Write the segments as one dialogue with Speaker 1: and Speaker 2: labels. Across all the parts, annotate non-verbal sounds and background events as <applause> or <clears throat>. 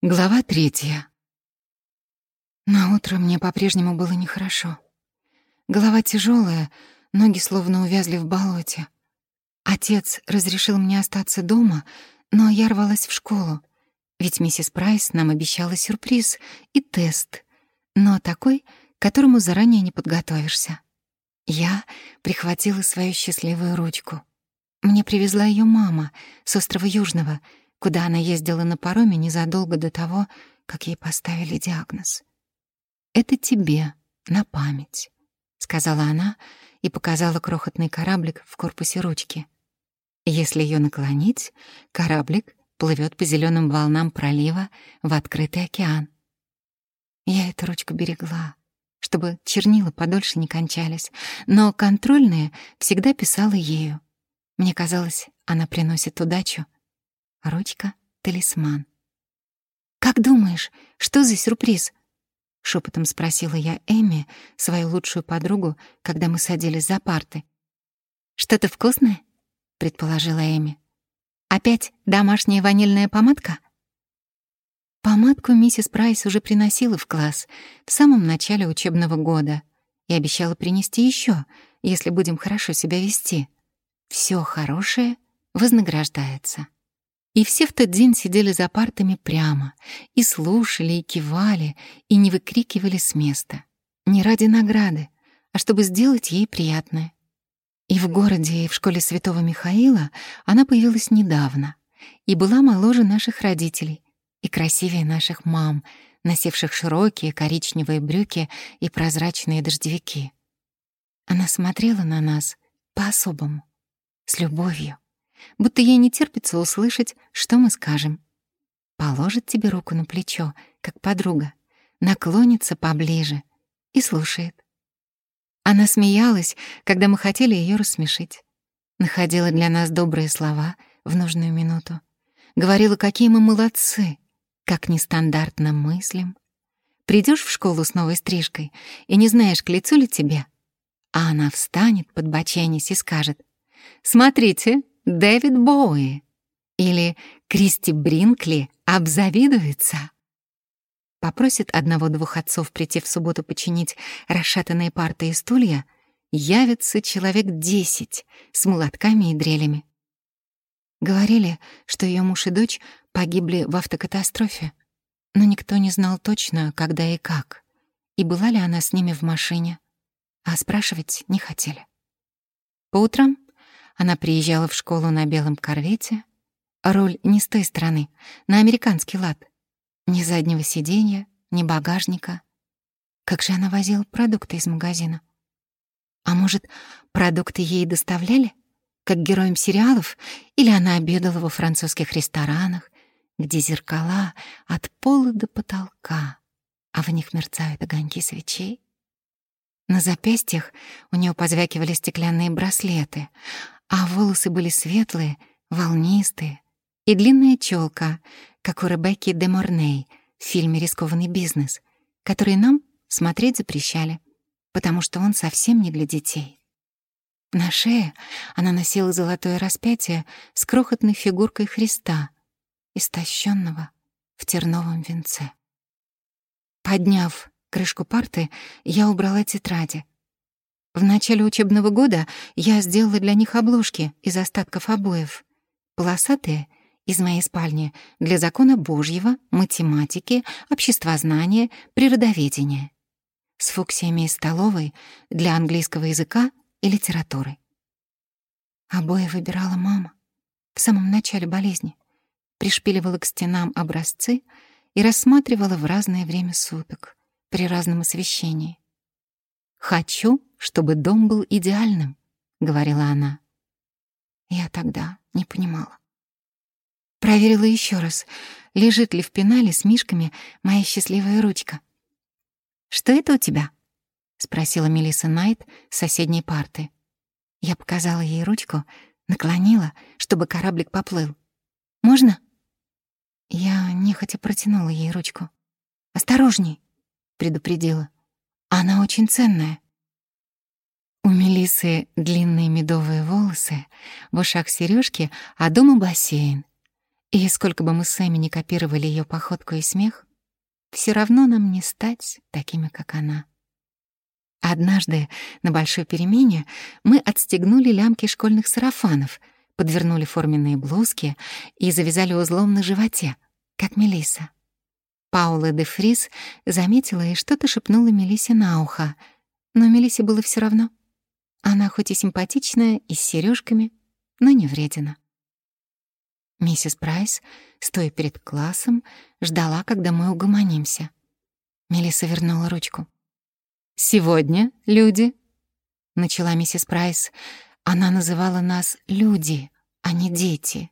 Speaker 1: Глава третья. На утро мне по-прежнему было нехорошо. Голова тяжелая, ноги словно увязли в болоте. Отец разрешил мне остаться дома, но я рвалась в школу, ведь миссис Прайс нам обещала сюрприз и тест, но такой, к которому заранее не подготовишься. Я прихватила свою счастливую ручку. Мне привезла ее мама с острова Южного — куда она ездила на пароме незадолго до того, как ей поставили диагноз. «Это тебе, на память», — сказала она и показала крохотный кораблик в корпусе ручки. Если ее наклонить, кораблик плывет по зеленым волнам пролива в открытый океан. Я эту ручку берегла, чтобы чернила подольше не кончались, но контрольные всегда писала ею. Мне казалось, она приносит удачу — Ручка — талисман. «Как думаешь, что за сюрприз?» — шепотом спросила я Эми, свою лучшую подругу, когда мы садились за парты. «Что-то вкусное?» — предположила Эми. «Опять домашняя ванильная помадка?» Помадку миссис Прайс уже приносила в класс в самом начале учебного года и обещала принести еще, если будем хорошо себя вести. Все хорошее вознаграждается. И все в тот день сидели за партами прямо, и слушали, и кивали, и не выкрикивали с места. Не ради награды, а чтобы сделать ей приятное. И в городе, и в школе Святого Михаила она появилась недавно и была моложе наших родителей и красивее наших мам, носивших широкие коричневые брюки и прозрачные дождевики. Она смотрела на нас по-особому, с любовью будто ей не терпится услышать, что мы скажем. Положит тебе руку на плечо, как подруга, наклонится поближе и слушает. Она смеялась, когда мы хотели ее рассмешить. Находила для нас добрые слова в нужную минуту. Говорила, какие мы молодцы, как нестандартно мыслим. Придешь в школу с новой стрижкой и не знаешь, к лицу ли тебе, а она встанет, подбоченясь, и скажет, «Смотрите, Дэвид Боуи или Кристи Бринкли обзавидуется. Попросит одного-двух отцов прийти в субботу починить расшатанные парты и стулья, явится человек десять с молотками и дрелями. Говорили, что ее муж и дочь погибли в автокатастрофе, но никто не знал точно, когда и как, и была ли она с ними в машине, а спрашивать не хотели. По утрам она приезжала в школу на белом корвете. Руль не с той стороны, на американский лад. Ни заднего сиденья, ни багажника. Как же она возила продукты из магазина? А может, продукты ей доставляли, как героям сериалов, или она обедала во французских ресторанах, где зеркала от пола до потолка, а в них мерцают огоньки свечей? На запястьях у нее позвякивали стеклянные браслеты, а волосы были светлые, волнистые, и длинная челка, как у Ребекки де Морней в фильме «Рискованный бизнес», который нам смотреть запрещали, потому что он совсем не для детей. На шее она носила золотое распятие с крохотной фигуркой Христа, истощенного в терновом венце. Подняв крышку парты, я убрала тетради, в начале учебного года я сделала для них обложки из остатков обоев. Полосатые — из моей спальни для закона Божьего, математики, обществознания, природоведения. С фуксиями из столовой для английского языка и литературы. Обои выбирала мама в самом начале болезни. Пришпиливала к стенам образцы и рассматривала в разное время суток при разном освещении. «Хочу, чтобы дом был идеальным», — говорила она. Я тогда не понимала. Проверила еще раз, лежит ли в пенале с мишками моя счастливая ручка. «Что это у тебя?» — спросила Мелисса Найт с соседней парты. Я показала ей ручку, наклонила, чтобы кораблик поплыл. «Можно?» Я нехотя протянула ей ручку. «Осторожней!» — предупредила. Она очень ценная. У Мелисы длинные медовые волосы, в ушах сережки, а дома бассейн. И сколько бы мы сами не копировали ее походку и смех, все равно нам не стать такими, как она. Однажды на большой перемене мы отстегнули лямки школьных сарафанов, подвернули форменные блузки и завязали узлом на животе, как Мелиса. Паула де Фрис заметила и что-то шепнула Мелиссе на ухо, но Мелиссе было все равно. Она хоть и симпатичная, и с сережками, но не вредина. Миссис Прайс, стоя перед классом, ждала, когда мы угомонимся. Мелисса вернула ручку. «Сегодня, люди», — начала миссис Прайс, она называла нас «люди», а не «дети»,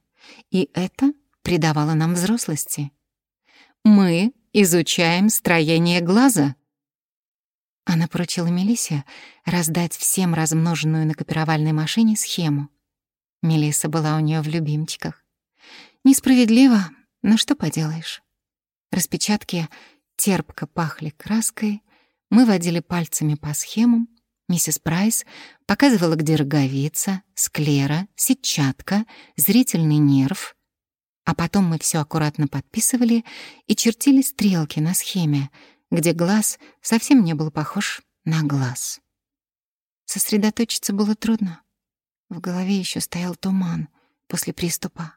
Speaker 1: и это придавало нам взрослости. «Мы изучаем строение глаза». Она поручила Мелиссе раздать всем размноженную на копировальной машине схему. Мелисса была у нее в любимчиках. Несправедливо, но что поделаешь. Распечатки терпко пахли краской, мы водили пальцами по схемам, миссис Прайс показывала, где роговица, склера, сетчатка, зрительный нерв, а потом мы все аккуратно подписывали и чертили стрелки на схеме, где глаз совсем не был похож на глаз. Сосредоточиться было трудно. В голове еще стоял туман после приступа.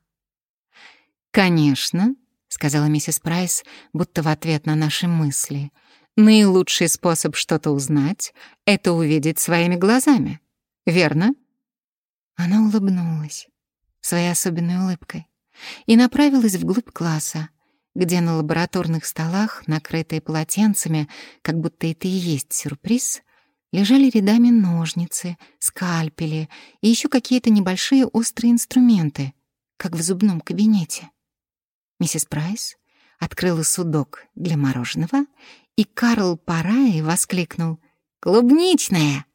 Speaker 1: «Конечно», — сказала миссис Прайс, будто в ответ на наши мысли — Наилучший способ что-то узнать — это увидеть своими глазами. Верно? Она улыбнулась своей особенной улыбкой и направилась вглубь класса, где на лабораторных столах, накрытые полотенцами, как будто это и есть сюрприз, лежали рядами ножницы, скальпели и еще какие-то небольшие острые инструменты, как в зубном кабинете. Миссис Прайс открыла судок для мороженого и Карл Парай воскликнул «Клубничная!»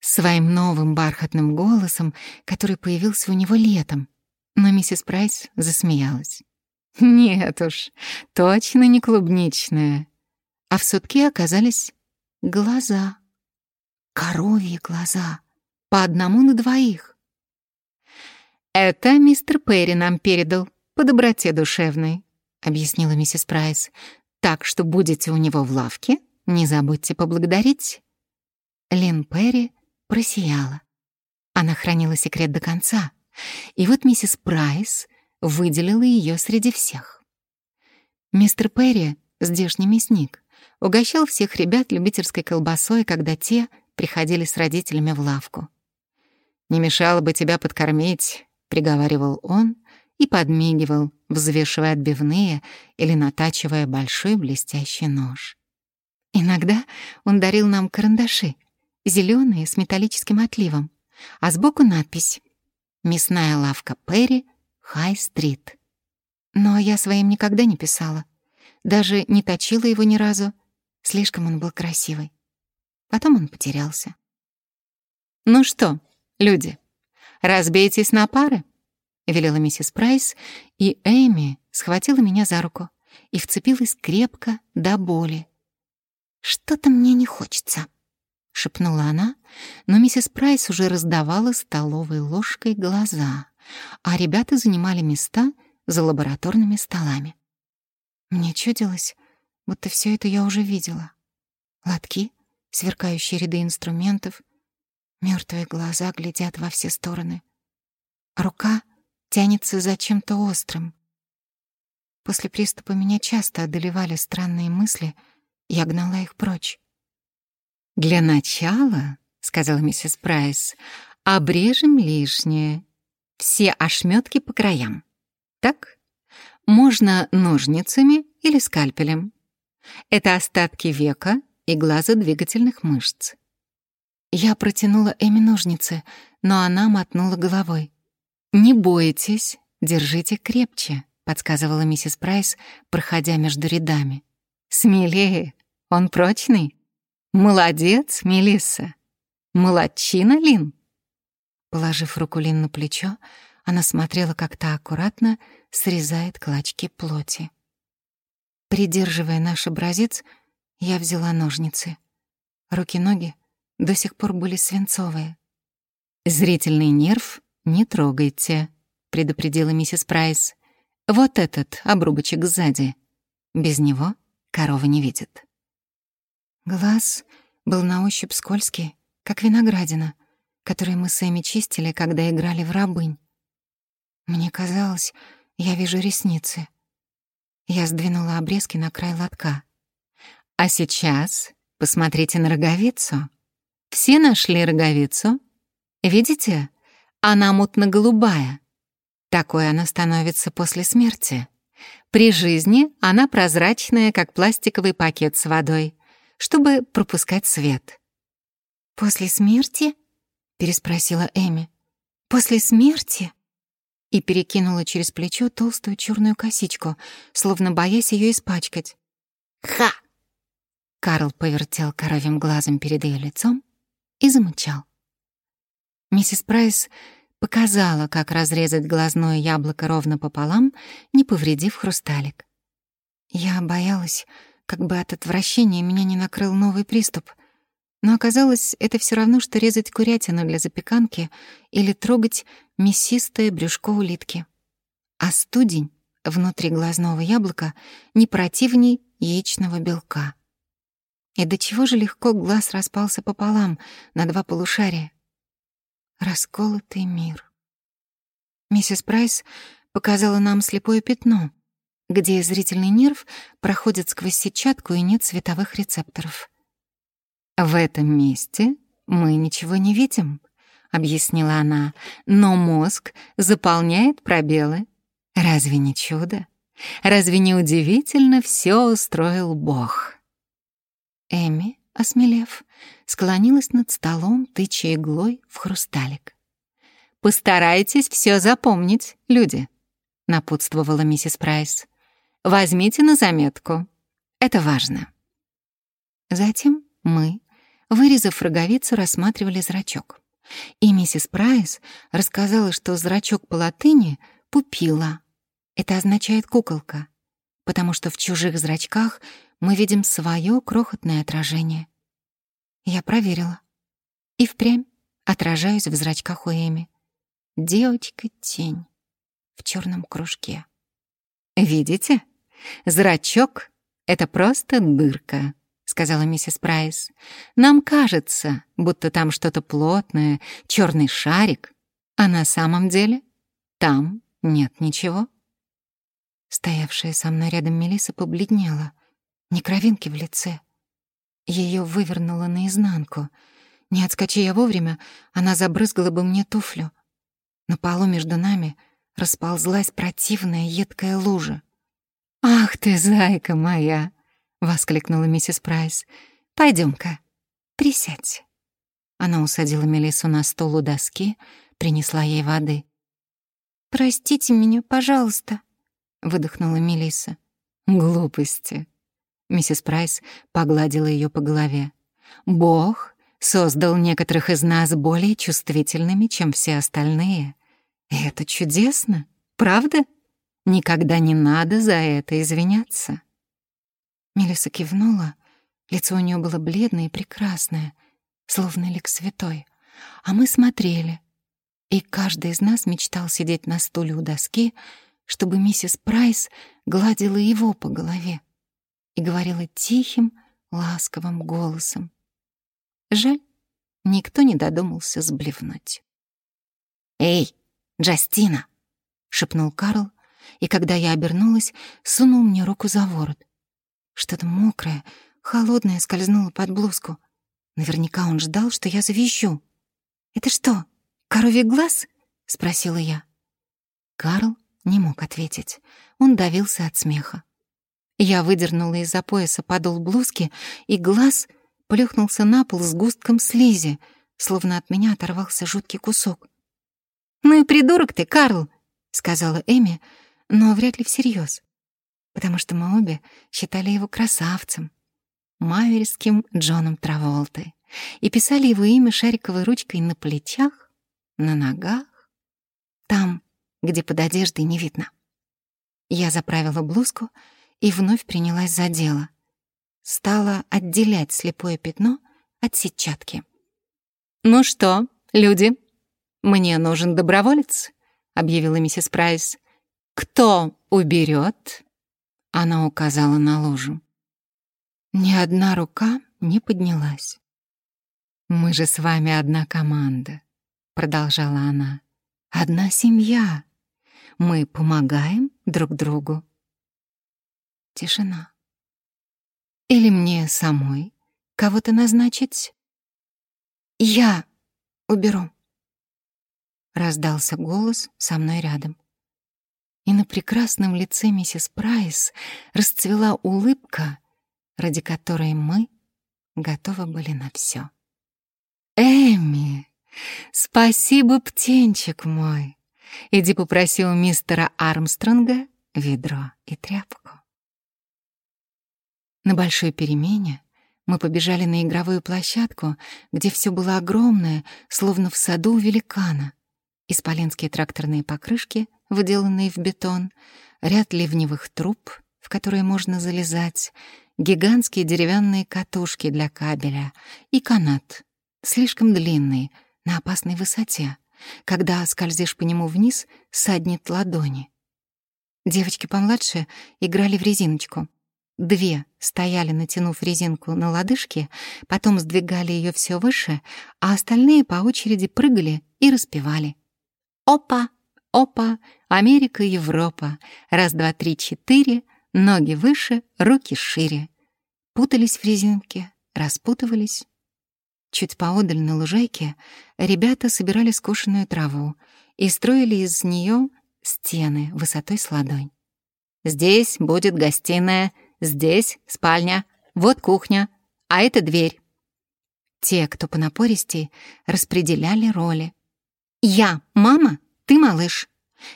Speaker 1: своим новым бархатным голосом, который появился у него летом. Но миссис Прайс засмеялась. «Нет уж, точно не клубничная». А в сутке оказались глаза. Коровьи глаза. По одному на двоих. «Это мистер Перри нам передал, по доброте душевной», — объяснила миссис Прайс. Так что будете у него в лавке, не забудьте поблагодарить». Лин Перри просияла. Она хранила секрет до конца, и вот миссис Прайс выделила ее среди всех. Мистер Перри, здешний мясник, угощал всех ребят любительской колбасой, когда те приходили с родителями в лавку. «Не мешало бы тебя подкормить», — приговаривал он, и подмигивал, взвешивая отбивные или натачивая большой блестящий нож. Иногда он дарил нам карандаши, зеленые с металлическим отливом, а сбоку надпись «Мясная лавка Перри, Хай-стрит». Но я своим никогда не писала, даже не точила его ни разу, слишком он был красивый. Потом он потерялся. «Ну что, люди, разбейтесь на пары?» — велела миссис Прайс, и Эми схватила меня за руку и вцепилась крепко до боли. «Что-то мне не хочется», — шепнула она, но миссис Прайс уже раздавала столовой ложкой глаза, а ребята занимали места за лабораторными столами. Мне чудилось, будто все это я уже видела. Лотки, сверкающие ряды инструментов, мертвые глаза глядят во все стороны. Рука — тянется за чем-то острым. После приступа меня часто одолевали странные мысли, я гнала их прочь. «Для начала, — сказала миссис Прайс, — обрежем лишнее, все ошметки по краям. Так? Можно ножницами или скальпелем. Это остатки века и глазодвигательных мышц. Я протянула Эми ножницы, но она мотнула головой. «Не бойтесь, держите крепче», — подсказывала миссис Прайс, проходя между рядами. «Смелее, он прочный. Молодец, Мелисса. Молодчина, Лин». Положив руку Лин на плечо, она смотрела, как та аккуратно срезает клочки плоти. Придерживая наш образец, я взяла ножницы. Руки-ноги до сих пор были свинцовые. Зрительный нерв «Не трогайте», — предупредила миссис Прайс. Вот этот обрубочек сзади. Без него корова не видит. Глаз был на ощупь скользкий, как виноградина, которую мы с Эми чистили, когда играли в рабынь. Мне казалось, я вижу ресницы. Я сдвинула обрезки на край лотка. А сейчас посмотрите на роговицу. Все нашли роговицу? Видите? Она мутно-голубая. Такой она становится после смерти. При жизни она прозрачная, как пластиковый пакет с водой, чтобы пропускать свет. «После смерти?» — переспросила Эми. «После смерти?» И перекинула через плечо толстую черную косичку, словно боясь ее испачкать. «Ха!» Карл повертел коровьим глазом перед ее лицом и замычал. Миссис Прайс показала, как разрезать глазное яблоко ровно пополам, не повредив хрусталик. Я боялась, как бы от отвращения меня не накрыл новый приступ. Но оказалось, это все равно, что резать курятину для запеканки или трогать мясистое брюшко улитки. А студень внутри глазного яблока не противней яичного белка. И до чего же легко глаз распался пополам на два полушария. Расколотый мир. Миссис Прайс показала нам слепое пятно, где зрительный нерв проходит сквозь сетчатку и нет световых рецепторов. «В этом месте мы ничего не видим», — объяснила она, «но мозг заполняет пробелы. Разве не чудо? Разве не удивительно все устроил Бог?» Эми, осмелев, склонилась над столом, тыча иглой в хрусталик. «Постарайтесь все запомнить, люди», — напутствовала миссис Прайс. «Возьмите на заметку. Это важно». Затем мы, вырезав роговицу, рассматривали зрачок. И миссис Прайс рассказала, что зрачок по латыни — пупила. Это означает «куколка», потому что в чужих зрачках мы видим свое крохотное отражение. Я проверила. И впрямь отражаюсь в зрачках у Эми. Девочка-тень в черном кружке. «Видите? Зрачок — это просто дырка», — сказала миссис Прайс. «Нам кажется, будто там что-то плотное, черный шарик, а на самом деле там нет ничего». Стоявшая со мной рядом Мелиса побледнела — ни кровинки в лице. Ее вывернуло наизнанку. Не отскочи я вовремя, она забрызгала бы мне туфлю. На полу между нами расползлась противная едкая лужа. «Ах ты, зайка моя!» — воскликнула миссис Прайс. «Пойдём-ка, присядь». Она усадила Мелиссу на стол у доски, принесла ей воды. «Простите меня, пожалуйста», — выдохнула Мелисса. «Глупости», Миссис Прайс погладила ее по голове. «Бог создал некоторых из нас более чувствительными, чем все остальные. И это чудесно, правда? Никогда не надо за это извиняться». Мелисса кивнула. Лицо у нее было бледное и прекрасное, словно лик святой. А мы смотрели. И каждый из нас мечтал сидеть на стуле у доски, чтобы миссис Прайс гладила его по голове и говорила тихим, ласковым голосом. Жаль, никто не додумался сблевнуть. «Эй, Джастина!» — шепнул Карл, и когда я обернулась, сунул мне руку за ворот. Что-то мокрое, холодное скользнуло под блузку. Наверняка он ждал, что я завищу. «Это что, коровий глаз?» — спросила я. Карл не мог ответить. Он давился от смеха. Я выдернула из-за пояса подол блузки, и глаз плюхнулся на пол с густком слизи, словно от меня оторвался жуткий кусок. «Ну и придурок ты, Карл!» — сказала Эми, но вряд ли всерьез, потому что мы обе считали его красавцем, маверским Джоном Траволты, и писали его имя шариковой ручкой на плечах, на ногах, там, где под одеждой не видно. Я заправила блузку — и вновь принялась за дело. Стала отделять слепое пятно от сетчатки. «Ну что, люди, мне нужен доброволец», — объявила миссис Прайс. «Кто уберет?» Она указала на ложу. Ни одна рука не поднялась. «Мы же с вами одна команда», — продолжала она. «Одна семья. Мы помогаем друг другу». Тишина. «Или мне самой кого-то назначить?» «Я уберу», — раздался голос со мной рядом и на прекрасном лице миссис Прайс расцвела улыбка, ради которой мы готовы были на все. «Эми, спасибо, птенчик мой! Иди попроси у мистера Армстронга ведро и тряпку». На большой перемене мы побежали на игровую площадку, где все было огромное, словно в саду у великана. Исполинские тракторные покрышки, выделанные в бетон, ряд ливневых труб, в которые можно залезать, гигантские деревянные катушки для кабеля и канат, слишком длинный, на опасной высоте. Когда скользишь по нему вниз, саднет ладони. Девочки помладше играли в резиночку. Две стояли, натянув резинку на лодыжки, потом сдвигали ее все выше, а остальные по очереди прыгали и распевали. «Опа! Опа! Америка, Европа! Раз, два, три, четыре! Ноги выше, руки шире!» Путались в резинке, распутывались. Чуть поодаль на лужайке ребята собирали скошенную траву и строили из нее стены высотой с ладонь. «Здесь будет гостиная, здесь спальня, вот кухня, а это дверь». Те, кто понапористей, распределяли роли. Я мама, ты малыш.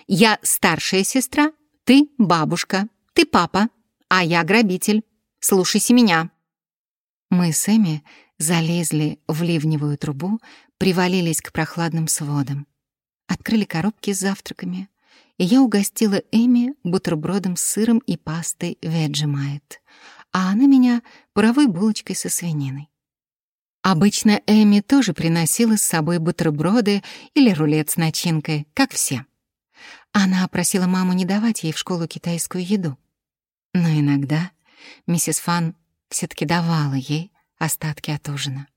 Speaker 1: Я старшая сестра, ты бабушка, ты папа, а я грабитель. Слушайся меня. Мы с Эми залезли в ливневую трубу, привалились к прохладным сводам. Открыли коробки с завтраками, и я угостила Эми бутербродом с сыром и пастой Vegemite, а она меня паровой булочкой со свининой. Обычно Эми тоже приносила с собой бутерброды или рулет с начинкой, как все. Она просила маму не давать ей в школу китайскую еду. Но иногда миссис Фан все таки давала ей остатки от ужина.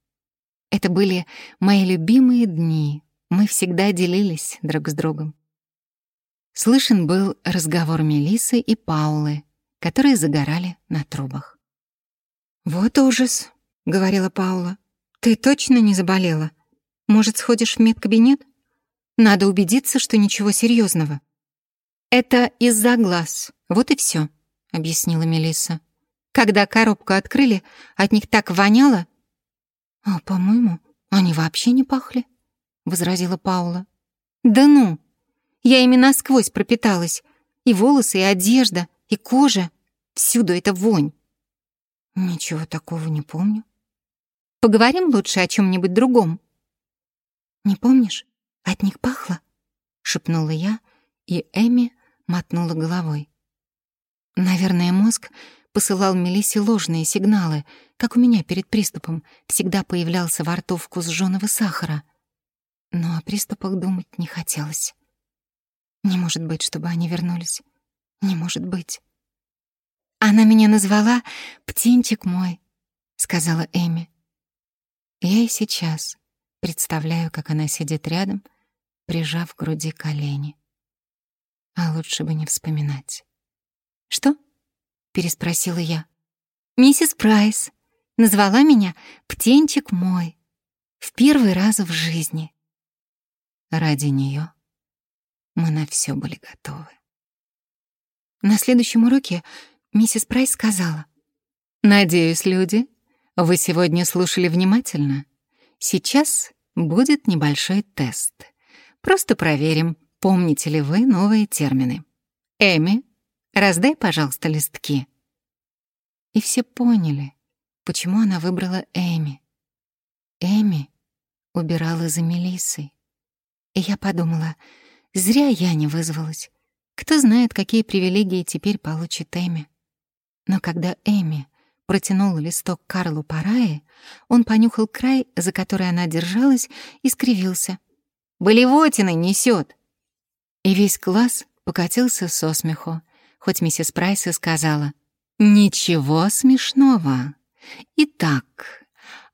Speaker 1: Это были мои любимые дни. Мы всегда делились друг с другом. Слышен был разговор Мелисы и Паулы, которые загорали на трубах. «Вот ужас», — говорила Паула. «Ты точно не заболела? Может, сходишь в медкабинет? Надо убедиться, что ничего серьезного. «Это из-за глаз, вот и все, объяснила Мелисса. «Когда коробку открыли, от них так воняло». «А, по-моему, они вообще не пахли», — возразила Паула. «Да ну! Я ими насквозь пропиталась. И волосы, и одежда, и кожа. Всюду это вонь». «Ничего такого не помню», Поговорим лучше о чем-нибудь другом». «Не помнишь? От них пахло?» — шепнула я, и Эми мотнула головой. Наверное, мозг посылал Мелиссе ложные сигналы, как у меня перед приступом всегда появлялся во рту вкус жжёного сахара. Но о приступах думать не хотелось. Не может быть, чтобы они вернулись. Не может быть. «Она меня назвала «птенчик мой», — сказала Эми. Я и сейчас представляю, как она сидит рядом, прижав к груди колени. А лучше бы не вспоминать. «Что?» — переспросила я. «Миссис Прайс назвала меня «птенчик мой» в первый раз в жизни». Ради нее мы на все были готовы. На следующем уроке миссис Прайс сказала, «Надеюсь, люди, вы сегодня слушали внимательно? Сейчас будет небольшой тест. Просто проверим, помните ли вы новые термины. Эми, раздай, пожалуйста, листки. И все поняли, почему она выбрала Эми. Эми убирала за Мелиссой. И я подумала, зря я не вызвалась. Кто знает, какие привилегии теперь получит Эми. Но когда Эми протянул листок Карлу Парае, он понюхал край, за который она держалась, и скривился. «Болевотины несет!» И весь класс покатился со смеху, хоть миссис Прайс и сказала «Ничего смешного. Итак,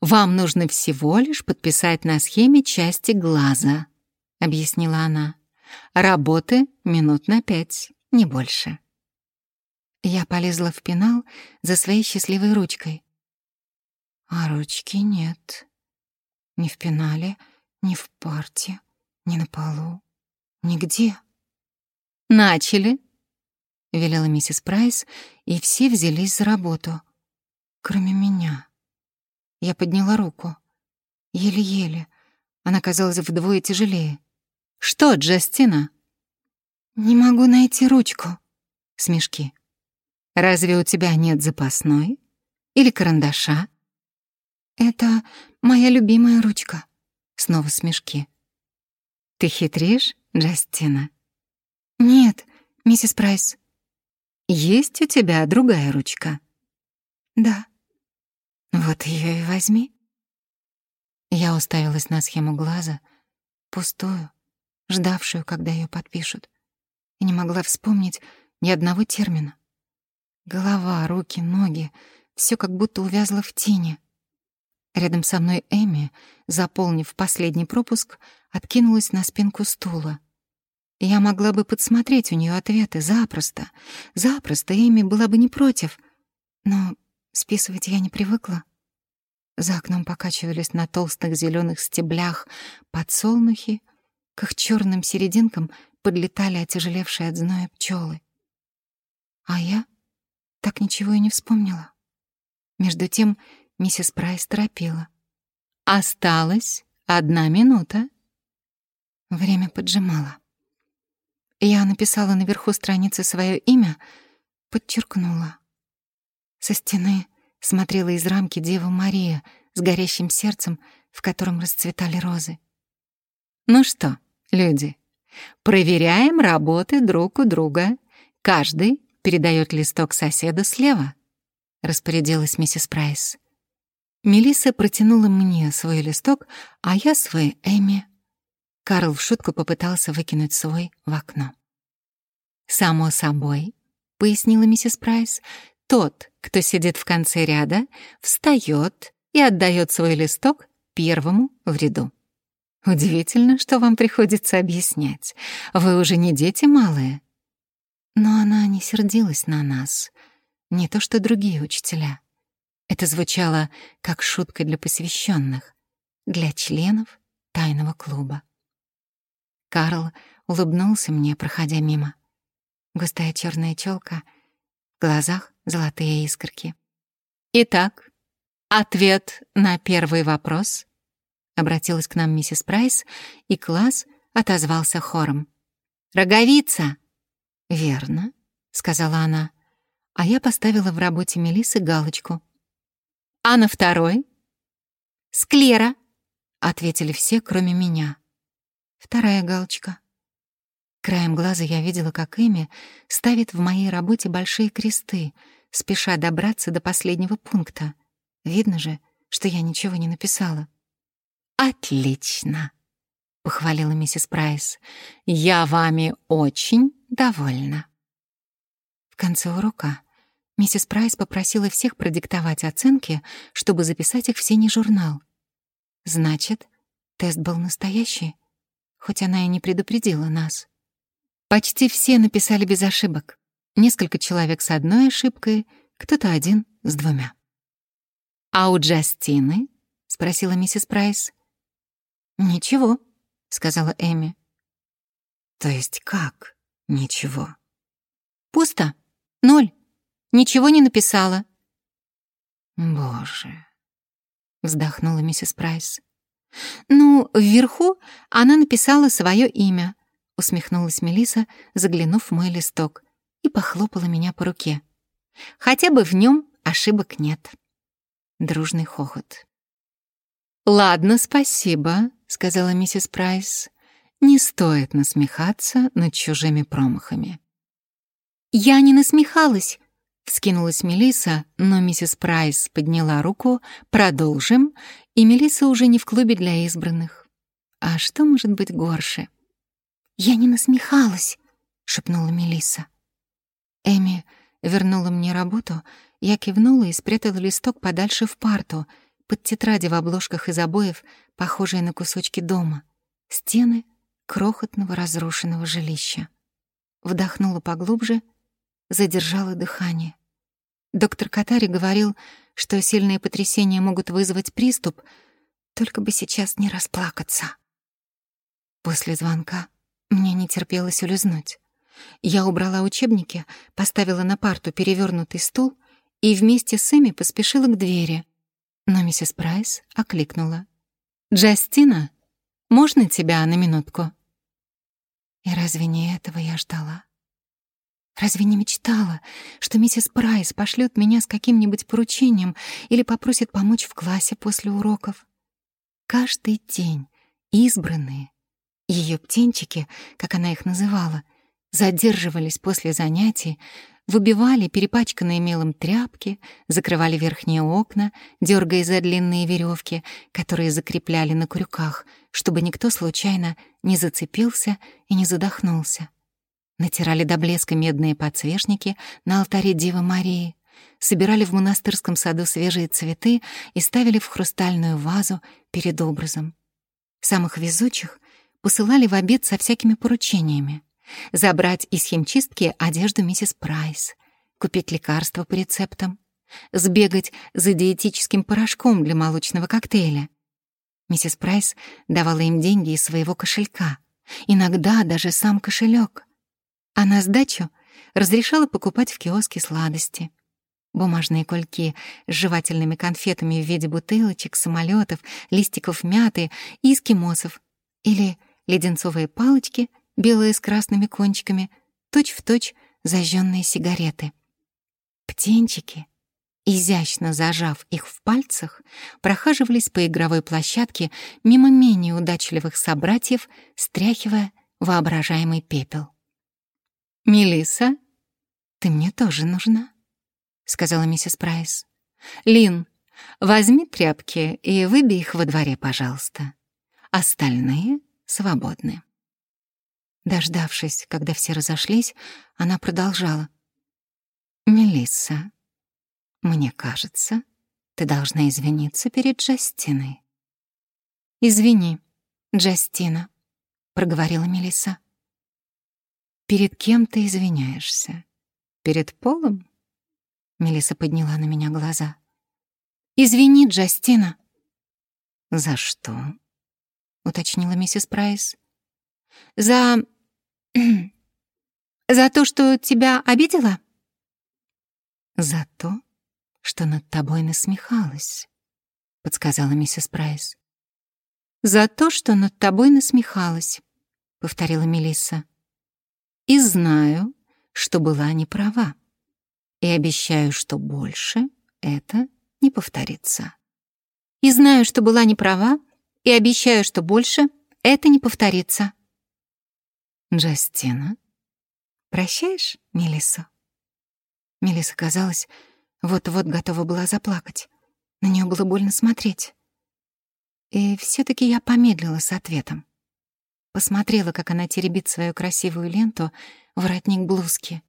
Speaker 1: вам нужно всего лишь подписать на схеме части глаза», — объяснила она. «Работы минут на пять, не больше». Я полезла в пенал за своей счастливой ручкой. А ручки нет. Ни в пенале, ни в парте, ни на полу, нигде. «Начали!» — велела миссис Прайс, и все взялись за работу, кроме меня. Я подняла руку. Еле-еле. Она казалась вдвое тяжелее. «Что, Джастина?» «Не могу найти ручку». Смешки. «Разве у тебя нет запасной? Или карандаша?» «Это моя любимая ручка». Снова смешки. «Ты хитришь, Джастина?» «Нет, миссис Прайс». «Есть у тебя другая ручка?» «Да». «Вот ее и возьми». Я уставилась на схему глаза, пустую, ждавшую, когда ее подпишут, и не могла вспомнить ни одного термина. Голова, руки, ноги — все как будто увязло в тени — Рядом со мной Эми, заполнив последний пропуск, откинулась на спинку стула. Я могла бы подсмотреть у нее ответы запросто. Запросто Эми была бы не против. Но списывать я не привыкла. За окном покачивались на толстых зеленых стеблях подсолнухи, к их черным серединкам подлетали отяжелевшие от зноя пчелы. А я так ничего и не вспомнила. Между тем Миссис Прайс торопила. «Осталась одна минута». Время поджимало. Я написала наверху страницы свое имя, подчеркнула. Со стены смотрела из рамки Дева Мария с горящим сердцем, в котором расцветали розы. «Ну что, люди, проверяем работы друг у друга. Каждый передает листок соседу слева», — распорядилась миссис Прайс. Мелисса протянула мне свой листок, а я свой Эми. Карл в шутку попытался выкинуть свой в окно. «Само собой», — пояснила миссис Прайс, «тот, кто сидит в конце ряда, встает и отдает свой листок первому в ряду». Удивительно, что вам приходится объяснять. Вы уже не дети малые. Но она не сердилась на нас, не то что другие учителя. Это звучало как шутка для посвященных, для членов тайного клуба. Карл улыбнулся мне, проходя мимо. Густая черная челка, в глазах золотые искорки. «Итак, ответ на первый вопрос?» Обратилась к нам миссис Прайс, и класс отозвался хором. «Роговица!» «Верно», — сказала она, а я поставила в работе Мелисы галочку — а на второй? Склера, ответили все, кроме меня. Вторая галочка. Краем глаза я видела, как Эми ставит в моей работе большие кресты, спеша добраться до последнего пункта. Видно же, что я ничего не написала. «Отлично!» — похвалила миссис Прайс. «Я вами очень довольна». В конце урока Миссис Прайс попросила всех продиктовать оценки, чтобы записать их в синий журнал. Значит, тест был настоящий, хоть она и не предупредила нас. Почти все написали без ошибок. Несколько человек с одной ошибкой, кто-то один с двумя. «А у Джастины?» — спросила миссис Прайс. «Ничего», — сказала Эми. «То есть как ничего?» «Пусто. Ноль. Ничего не написала». «Боже», — вздохнула миссис Прайс. «Ну, вверху она написала свое имя», — усмехнулась Мелиса, заглянув в мой листок, и похлопала меня по руке. «Хотя бы в нем ошибок нет». Дружный хохот. «Ладно, спасибо», — сказала миссис Прайс. «Не стоит насмехаться над чужими промахами». «Я не насмехалась», Вскинулась Мелиса, но миссис Прайс подняла руку. «Продолжим». И Мелиса уже не в клубе для избранных. А что может быть горше? «Я не насмехалась», — шепнула Мелисса. Эми вернула мне работу, я кивнула и спрятала листок подальше в парту, под тетради в обложках из обоев, похожие на кусочки дома, стены крохотного разрушенного жилища. Вдохнула поглубже, задержала дыхание. Доктор Катари говорил, что сильные потрясения могут вызвать приступ, только бы сейчас не расплакаться. После звонка мне не терпелось улизнуть. Я убрала учебники, поставила на парту перевернутый стул и вместе с Эми поспешила к двери. Но миссис Прайс окликнула. «Джастина, можно тебя на минутку?» И разве не этого я ждала? Разве не мечтала, что миссис Прайс пошлет меня с каким-нибудь поручением или попросит помочь в классе после уроков? Каждый день избранные, ее птенчики, как она их называла, задерживались после занятий, выбивали перепачканные мелом тряпки, закрывали верхние окна, дергая за длинные веревки, которые закрепляли на крюках, чтобы никто случайно не зацепился и не задохнулся натирали до блеска медные подсвечники на алтаре Девы Марии, собирали в монастырском саду свежие цветы и ставили в хрустальную вазу перед образом. Самых везучих посылали в обед со всякими поручениями. Забрать из химчистки одежду миссис Прайс, купить лекарства по рецептам, сбегать за диетическим порошком для молочного коктейля. Миссис Прайс давала им деньги из своего кошелька, иногда даже сам кошелек. А на сдачу разрешала покупать в киоске сладости. Бумажные кульки с жевательными конфетами в виде бутылочек, самолетов, листиков мяты и эскимосов. Или леденцовые палочки, белые с красными кончиками, точь-в-точь зажженные сигареты. Птенчики, изящно зажав их в пальцах, прохаживались по игровой площадке мимо менее удачливых собратьев, стряхивая воображаемый пепел. «Мелисса, ты мне тоже нужна», — сказала миссис Прайс. «Лин, возьми тряпки и выбей их во дворе, пожалуйста. Остальные свободны». Дождавшись, когда все разошлись, она продолжала. «Мелисса, мне кажется, ты должна извиниться перед Джастиной». «Извини, Джастина», — проговорила Мелисса. Перед кем ты извиняешься? Перед Полом? Мелиса подняла на меня глаза. Извини, Джастина. За что? уточнила миссис Прайс. За <clears throat> за то, что тебя обидела? За то, что над тобой насмехалась, подсказала миссис Прайс. За то, что над тобой насмехалась, повторила Мелисса и знаю, что была не права. И обещаю, что больше это не повторится. И знаю, что была не права, и обещаю, что больше это не повторится. Джастина, прощаешь Мелиссу? Мелисса, казалось, вот-вот готова была заплакать. На нее было больно смотреть. И все таки я помедлила с ответом. Посмотрела, как она теребит свою красивую ленту, воротник блузки.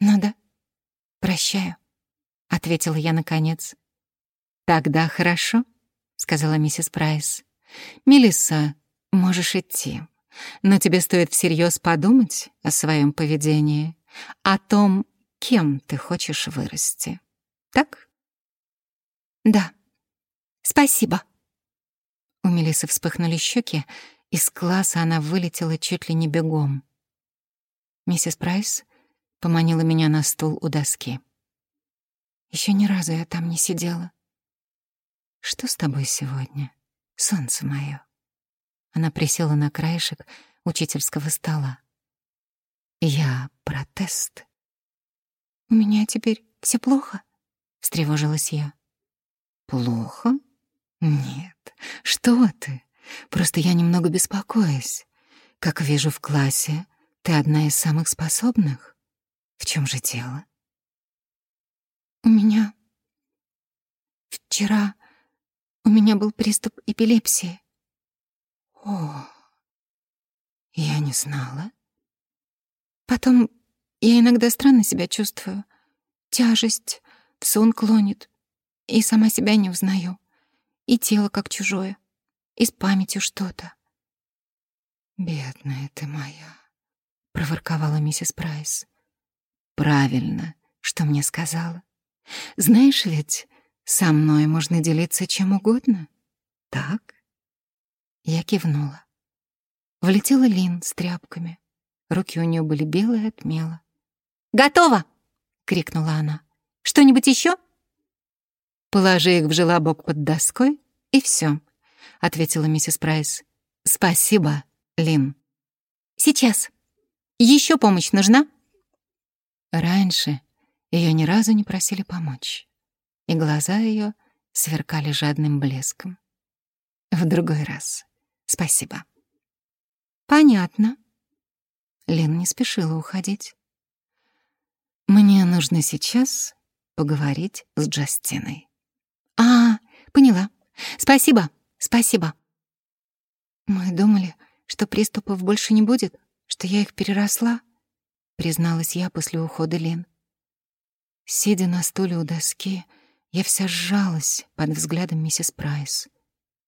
Speaker 1: «Ну да, прощаю», — ответила я наконец. «Тогда хорошо», — сказала миссис Прайс. «Мелисса, можешь идти, но тебе стоит всерьез подумать о своем поведении, о том, кем ты хочешь вырасти. Так?» «Да, спасибо». У Мелисы вспыхнули щеки, из класса она вылетела чуть ли не бегом. Миссис Прайс поманила меня на стул у доски. Еще ни разу я там не сидела. «Что с тобой сегодня, солнце мое?» Она присела на краешек учительского стола. «Я протест». «У меня теперь все плохо?» — встревожилась я. «Плохо? Нет. Что ты? Просто я немного беспокоюсь. Как вижу в классе, ты одна из самых способных. В чем же дело? У меня... Вчера у меня был приступ эпилепсии. О, я не знала. Потом я иногда странно себя чувствую. Тяжесть, в сон клонит. И сама себя не узнаю. И тело как чужое. И с памятью что-то.
Speaker 2: «Бедная ты моя», — проворковала миссис Прайс. «Правильно, что мне сказала. Знаешь ведь, со мной можно делиться чем угодно, так?» Я кивнула. Влетела Лин с тряпками. Руки у нее были белые от мела.
Speaker 1: «Готово!» — крикнула она. «Что-нибудь еще?»
Speaker 2: «Положи их в желобок под доской, и все, ответила миссис Прайс. «Спасибо, Лин».
Speaker 1: «Сейчас. Еще помощь нужна?»
Speaker 2: Раньше ее ни разу не просили помочь, и глаза ее сверкали жадным блеском. В другой раз. Спасибо.
Speaker 1: Понятно.
Speaker 2: Лин не спешила уходить. Мне нужно сейчас поговорить с Джастиной.
Speaker 1: А, поняла. Спасибо, спасибо.
Speaker 2: Мы думали, что приступов больше не будет, что я их переросла, призналась я после ухода Лин. Сидя на стуле у доски, я вся сжалась под взглядом миссис Прайс.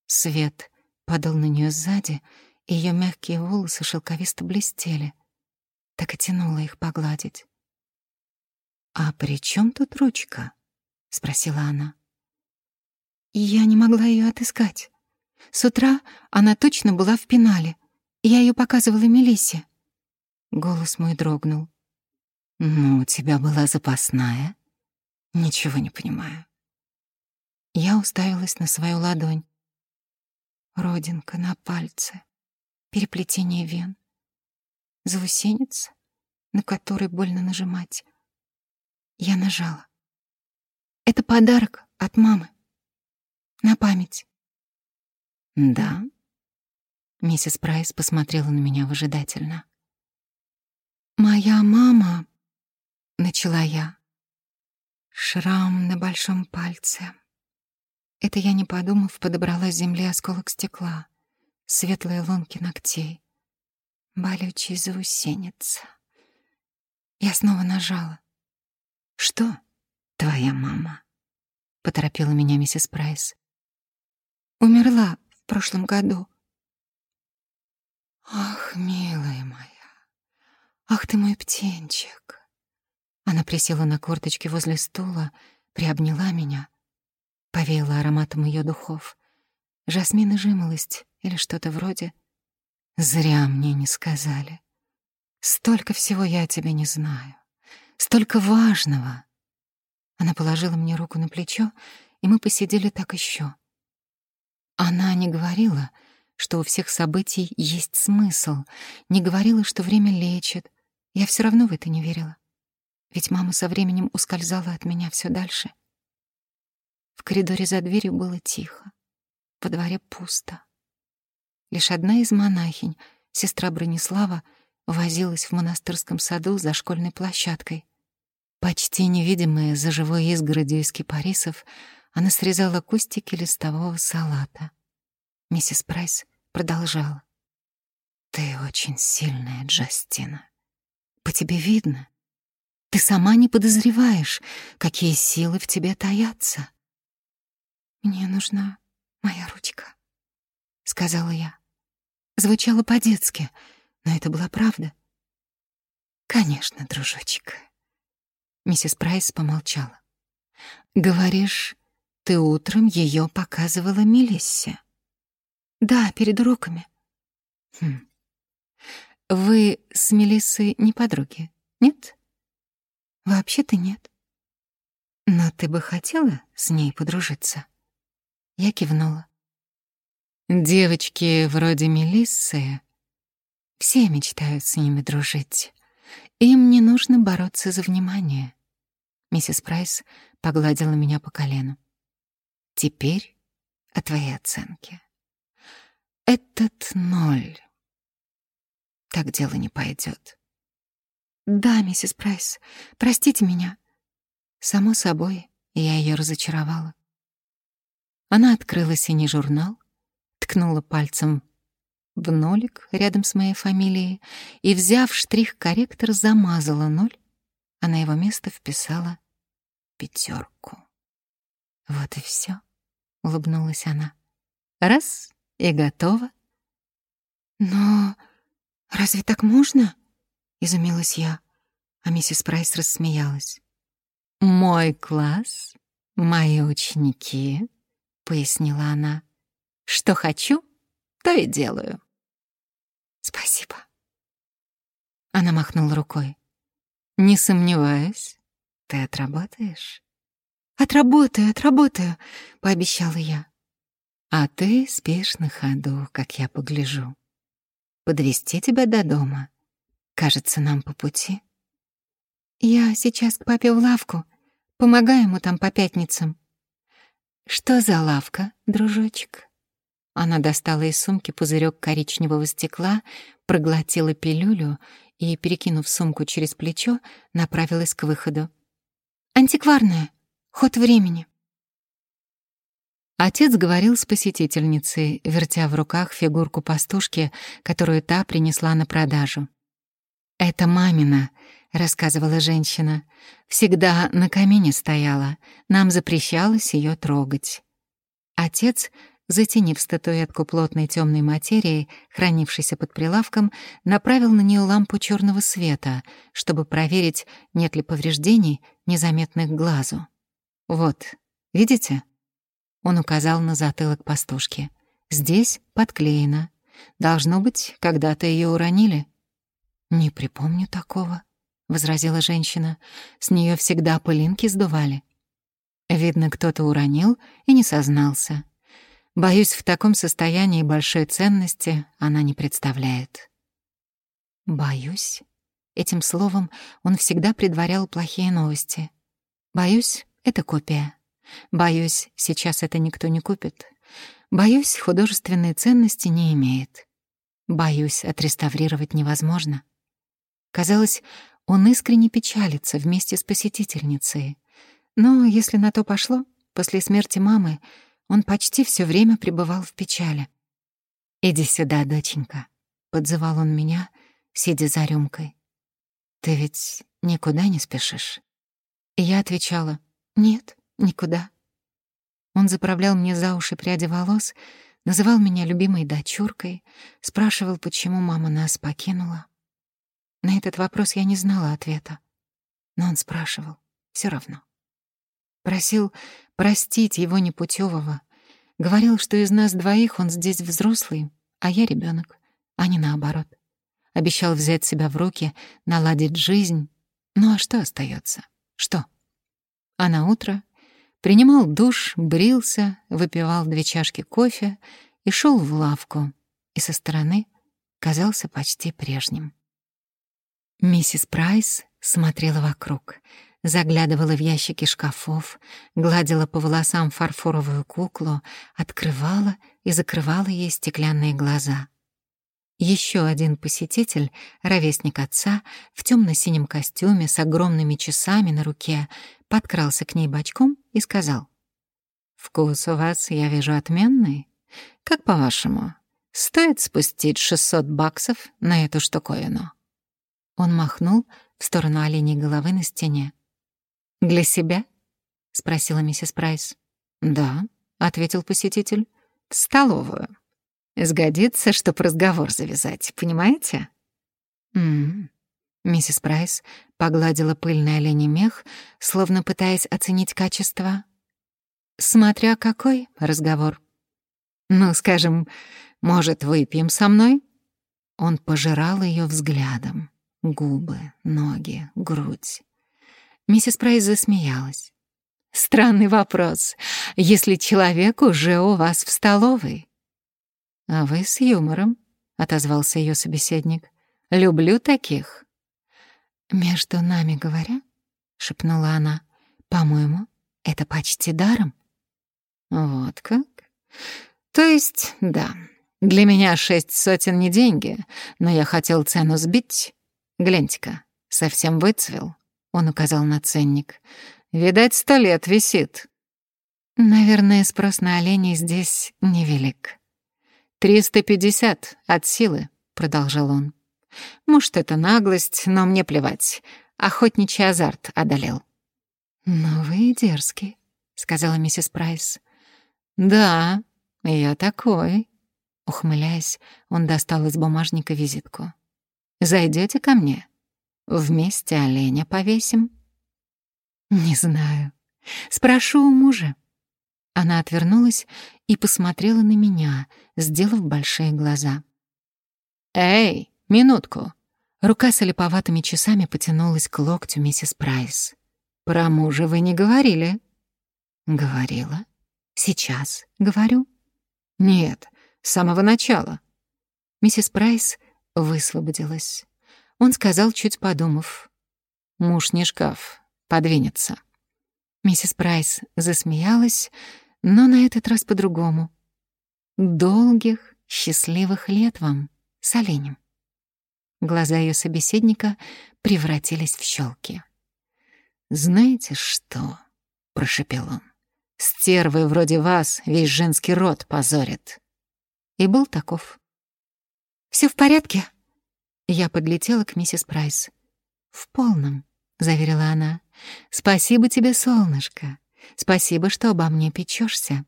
Speaker 2: Свет падал на нее сзади, и ее мягкие волосы шелковисто блестели. Так и тянуло их погладить. «А при чем тут ручка?» — спросила она.
Speaker 1: Я не могла ее отыскать. С утра она точно была в пенале. Я ее показывала Мелиссе.
Speaker 2: Голос мой дрогнул. «Ну, у тебя была запасная?» «Ничего не понимаю». Я уставилась на свою ладонь. Родинка на пальце, переплетение вен, заусеница, на которой больно нажимать. Я нажала.
Speaker 1: Это подарок от мамы. На память.
Speaker 2: Да. Миссис Прайс посмотрела на меня выжидательно.
Speaker 1: Моя мама, начала я. Шрам на большом пальце. Это я, не подумав, подобрала с земли осколок стекла, светлые ломки ногтей, болючий заусенец. Я снова нажала.
Speaker 2: «Что, твоя мама?» — поторопила меня миссис Прайс.
Speaker 1: «Умерла в прошлом году».
Speaker 2: «Ах, милая моя, ах ты мой птенчик!» Она присела на корточки возле стула, приобняла меня — Повеяло ароматом ее духов. Жасмин и жимолость или что-то вроде. Зря мне не сказали. Столько всего я о тебе не знаю. Столько важного. Она положила мне руку на плечо, и мы посидели так еще. Она не говорила, что у всех событий есть смысл, не говорила, что время лечит. Я все равно в это не верила. Ведь мама со временем ускользала от меня все дальше — в коридоре за дверью было тихо. Во дворе пусто. Лишь одна из монахинь, сестра Бронислава, возилась в монастырском саду за школьной площадкой. Почти невидимая за живой изгородью из кипарисов, она срезала кустики листового салата. Миссис Прайс продолжала. «Ты очень сильная, Джастина. По тебе видно. Ты сама не подозреваешь, какие силы в тебе таятся.
Speaker 1: «Мне нужна моя ручка», — сказала я. Звучало по-детски, но это была правда.
Speaker 2: «Конечно, дружочек». Миссис Прайс помолчала. «Говоришь, ты утром ее показывала Мелиссе?»
Speaker 1: «Да, перед уроками».
Speaker 2: «Хм. Вы с Мелиссой не подруги, нет?»
Speaker 1: «Вообще-то нет».
Speaker 2: «Но ты бы хотела с ней подружиться?» Я кивнула. Девочки вроде Мелиссы все мечтают с ними дружить. Им не нужно бороться за внимание. Миссис Прайс погладила меня по колену. Теперь о твоей оценке. Этот ноль. Так дело не пойдет.
Speaker 1: Да, миссис Прайс, простите меня.
Speaker 2: Само собой, я ее разочаровала. Она открыла синий журнал, ткнула пальцем в нолик рядом с моей фамилией и, взяв штрих-корректор, замазала ноль, а на его место вписала пятерку. «Вот и все, улыбнулась она. «Раз — и готово».
Speaker 1: «Но разве так можно?» — изумилась я, а миссис Прайс рассмеялась.
Speaker 2: «Мой класс, мои ученики», — пояснила она. «Что хочу, то и делаю».
Speaker 1: «Спасибо».
Speaker 2: Она махнула рукой. «Не сомневаюсь, ты отработаешь».
Speaker 1: «Отработаю, отработаю», — пообещала я.
Speaker 2: «А ты спишь на ходу, как я погляжу. Подвести тебя до дома. Кажется, нам по пути».
Speaker 1: «Я сейчас к папе в лавку. Помогаю ему там по пятницам».
Speaker 2: «Что за лавка, дружочек?» Она достала из сумки пузырек коричневого стекла, проглотила пилюлю и, перекинув сумку через плечо, направилась к выходу.
Speaker 1: «Антикварная. Ход времени».
Speaker 2: Отец говорил с посетительницей, вертя в руках фигурку пастушки, которую та принесла на продажу. «Это мамина», — рассказывала женщина. «Всегда на камине стояла. Нам запрещалось ее трогать». Отец затенив статуэтку плотной темной материей, хранившейся под прилавком, направил на нее лампу черного света, чтобы проверить, нет ли повреждений, незаметных глазу. «Вот, видите?» Он указал на затылок пастушки. «Здесь подклеено. Должно быть, когда-то ее уронили». «Не припомню такого», — возразила женщина. «С нее всегда пылинки сдували». Видно, кто-то уронил и не сознался. Боюсь, в таком состоянии большой ценности она не представляет. Боюсь. Этим словом он всегда предварял плохие новости. Боюсь, это копия. Боюсь, сейчас это никто не купит. Боюсь, художественной ценности не имеет. Боюсь, отреставрировать невозможно. Казалось, он искренне печалится вместе с посетительницей. Но если на то пошло, после смерти мамы он почти все время пребывал в печали. «Иди сюда, доченька», — подзывал он меня, сидя за рюмкой. «Ты ведь никуда не спешишь?» И я отвечала, «Нет, никуда». Он заправлял мне за уши пряди волос, называл меня любимой дочуркой, спрашивал, почему мама нас покинула. На этот вопрос я не знала ответа, но он спрашивал все равно. Просил простить его непутевого. Говорил, что из нас двоих он здесь взрослый, а я ребенок, а не наоборот. Обещал взять себя в руки, наладить жизнь. Ну а что остается? Что? А на утро принимал душ, брился, выпивал две чашки кофе и шел в лавку, и со стороны казался почти прежним. Миссис Прайс смотрела вокруг — заглядывала в ящики шкафов, гладила по волосам фарфоровую куклу, открывала и закрывала ей стеклянные глаза. Еще один посетитель, ровесник отца, в темно-синем костюме с огромными часами на руке, подкрался к ней бочком и сказал. «Вкус у вас, я вижу, отменный. Как по-вашему, стоит спустить 600 баксов на эту штуковину?» Он махнул в сторону оленей головы на стене. «Для себя?» — спросила миссис Прайс. «Да», — ответил посетитель. «В столовую. Сгодится, чтоб разговор завязать, понимаете?» «М-м-м». Миссис Прайс погладила пыльный оленей мех, словно пытаясь оценить качество. «Смотря какой разговор. Ну, скажем, может, выпьем со мной?» Он пожирал ее взглядом. Губы, ноги, грудь. Миссис Прайс засмеялась. «Странный вопрос, если человек уже у вас в столовой». «А вы с юмором», — отозвался ее собеседник. «Люблю таких». «Между нами говоря», — шепнула она, — «по-моему, это почти даром». «Вот как? То есть, да, для меня шесть сотен не деньги, но я хотел цену сбить. Гляньте-ка, совсем выцвел». Он указал на ценник. «Видать, сто лет висит». Наверное, спрос на оленей здесь невелик.
Speaker 1: «Триста пятьдесят от силы», — продолжал он. «Может, это наглость, но мне плевать. Охотничий азарт одолел».
Speaker 2: «Но вы дерзкий», — сказала миссис Прайс.
Speaker 1: «Да, я такой», —
Speaker 2: ухмыляясь, он достал из бумажника визитку.
Speaker 1: Зайдете ко мне? Вместе оленя повесим?»
Speaker 2: «Не знаю. Спрошу у мужа». Она отвернулась и посмотрела на меня, сделав большие глаза.
Speaker 1: «Эй, минутку!»
Speaker 2: Рука с олиповатыми часами потянулась к локтю миссис Прайс.
Speaker 1: «Про мужа вы не говорили?»
Speaker 2: «Говорила. Сейчас говорю».
Speaker 1: «Нет, с самого начала».
Speaker 2: Миссис Прайс высвободилась. Он сказал, чуть подумав.
Speaker 1: «Муж не шкаф, подвинется».
Speaker 2: Миссис Прайс засмеялась, но на этот раз по-другому. «Долгих, счастливых лет вам с оленем». Глаза ее собеседника превратились в щелки.
Speaker 1: «Знаете что?» — прошепел он. «Стервы вроде вас весь женский род позорят».
Speaker 2: И был таков. Все в порядке?» Я подлетела к миссис Прайс. «В полном», — заверила она. «Спасибо тебе, солнышко. Спасибо, что обо мне печешься.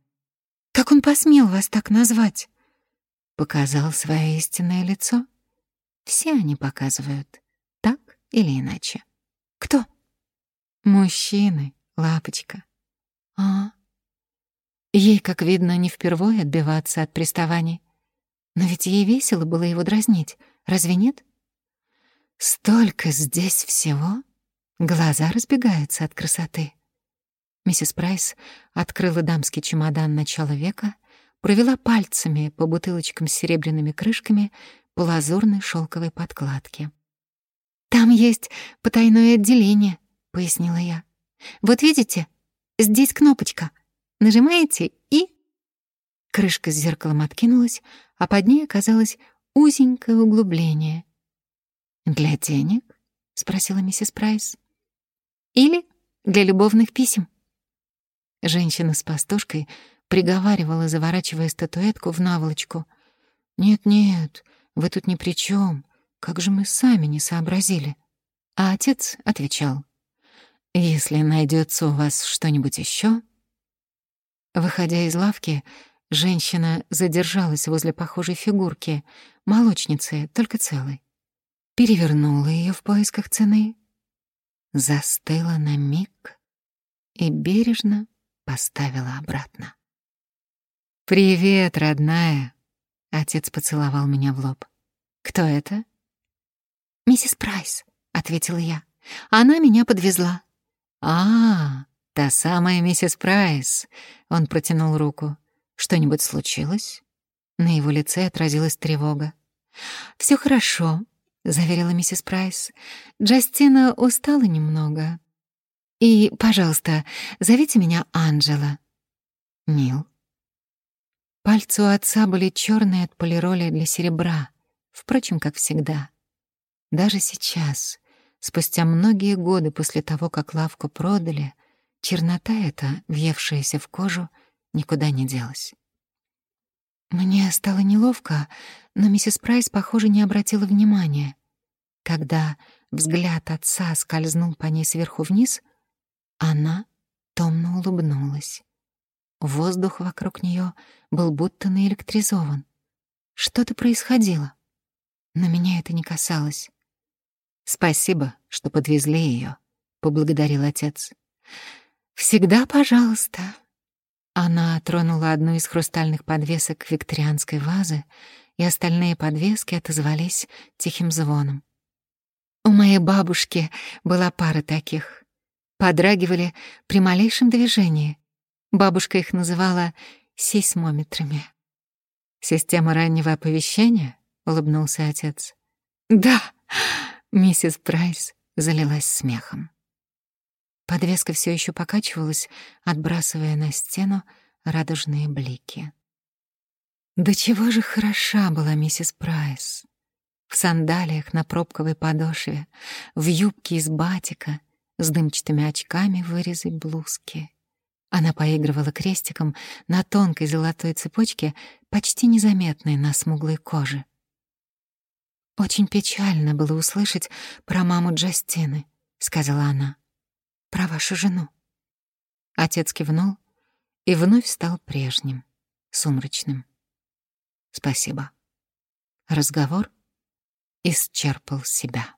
Speaker 2: «Как он посмел вас так назвать?» Показал свое истинное лицо. Все они показывают, так или иначе. «Кто?» «Мужчины, лапочка». «А?» Ей, как видно, не впервые отбиваться от приставаний. Но ведь ей весело было его дразнить, разве нет? Столько здесь всего. Глаза разбегаются от красоты. Миссис Прайс открыла дамский чемодан начала века, провела пальцами по бутылочкам с серебряными крышками по лазурной шелковой подкладке. «Там есть потайное отделение», — пояснила я. «Вот видите, здесь кнопочка. Нажимаете и...» Крышка с зеркалом откинулась, а под ней оказалось узенькое углубление. «Для денег?» — спросила миссис Прайс. «Или для любовных писем?» Женщина с пастушкой приговаривала, заворачивая статуэтку в наволочку. «Нет-нет, вы тут ни при чем. Как же мы сами не сообразили?» А отец отвечал. «Если найдется у вас что-нибудь еще...» Выходя из лавки, Женщина задержалась возле похожей фигурки, молочницы, только целой. Перевернула ее в поисках цены, застыла на миг и бережно поставила обратно. «Привет, родная!» — отец поцеловал меня в лоб. «Кто это?» «Миссис Прайс», — ответила я. «Она меня подвезла». «А, та самая миссис Прайс!» — он протянул руку. Что-нибудь случилось? На его лице отразилась тревога. Все хорошо», — заверила миссис Прайс. «Джастина устала немного. И, пожалуйста, зовите меня Анджела». «Нил». Пальцы у отца были черные от полироли для серебра, впрочем, как всегда. Даже сейчас, спустя многие годы после того, как лавку продали, чернота эта, въевшаяся в кожу, — никуда не делась. Мне стало неловко, но миссис Прайс, похоже, не обратила внимания. Когда взгляд отца скользнул по ней сверху вниз, она томно улыбнулась. Воздух вокруг нее был будто наэлектризован. Что-то происходило, но меня это не касалось. «Спасибо, что подвезли ее, поблагодарил отец. «Всегда пожалуйста», она тронула одну из хрустальных подвесок викторианской вазы, и остальные подвески отозвались тихим звоном. У моей бабушки была пара таких. Подрагивали при малейшем движении. Бабушка их называла сейсмометрами. «Система раннего оповещения?» — улыбнулся отец. «Да!» — миссис Прайс залилась смехом. Подвеска все еще покачивалась, отбрасывая на стену радужные блики. До чего же хороша была миссис Прайс! В сандалиях на пробковой подошве, в юбке из батика, с дымчатыми очками в вырезе блузки. Она поигрывала крестиком на тонкой золотой цепочке, почти незаметной на смуглой коже. «Очень печально было услышать про маму Джастины», — сказала она. «Про вашу жену». Отец кивнул и вновь стал прежним, сумрачным. «Спасибо». Разговор исчерпал себя.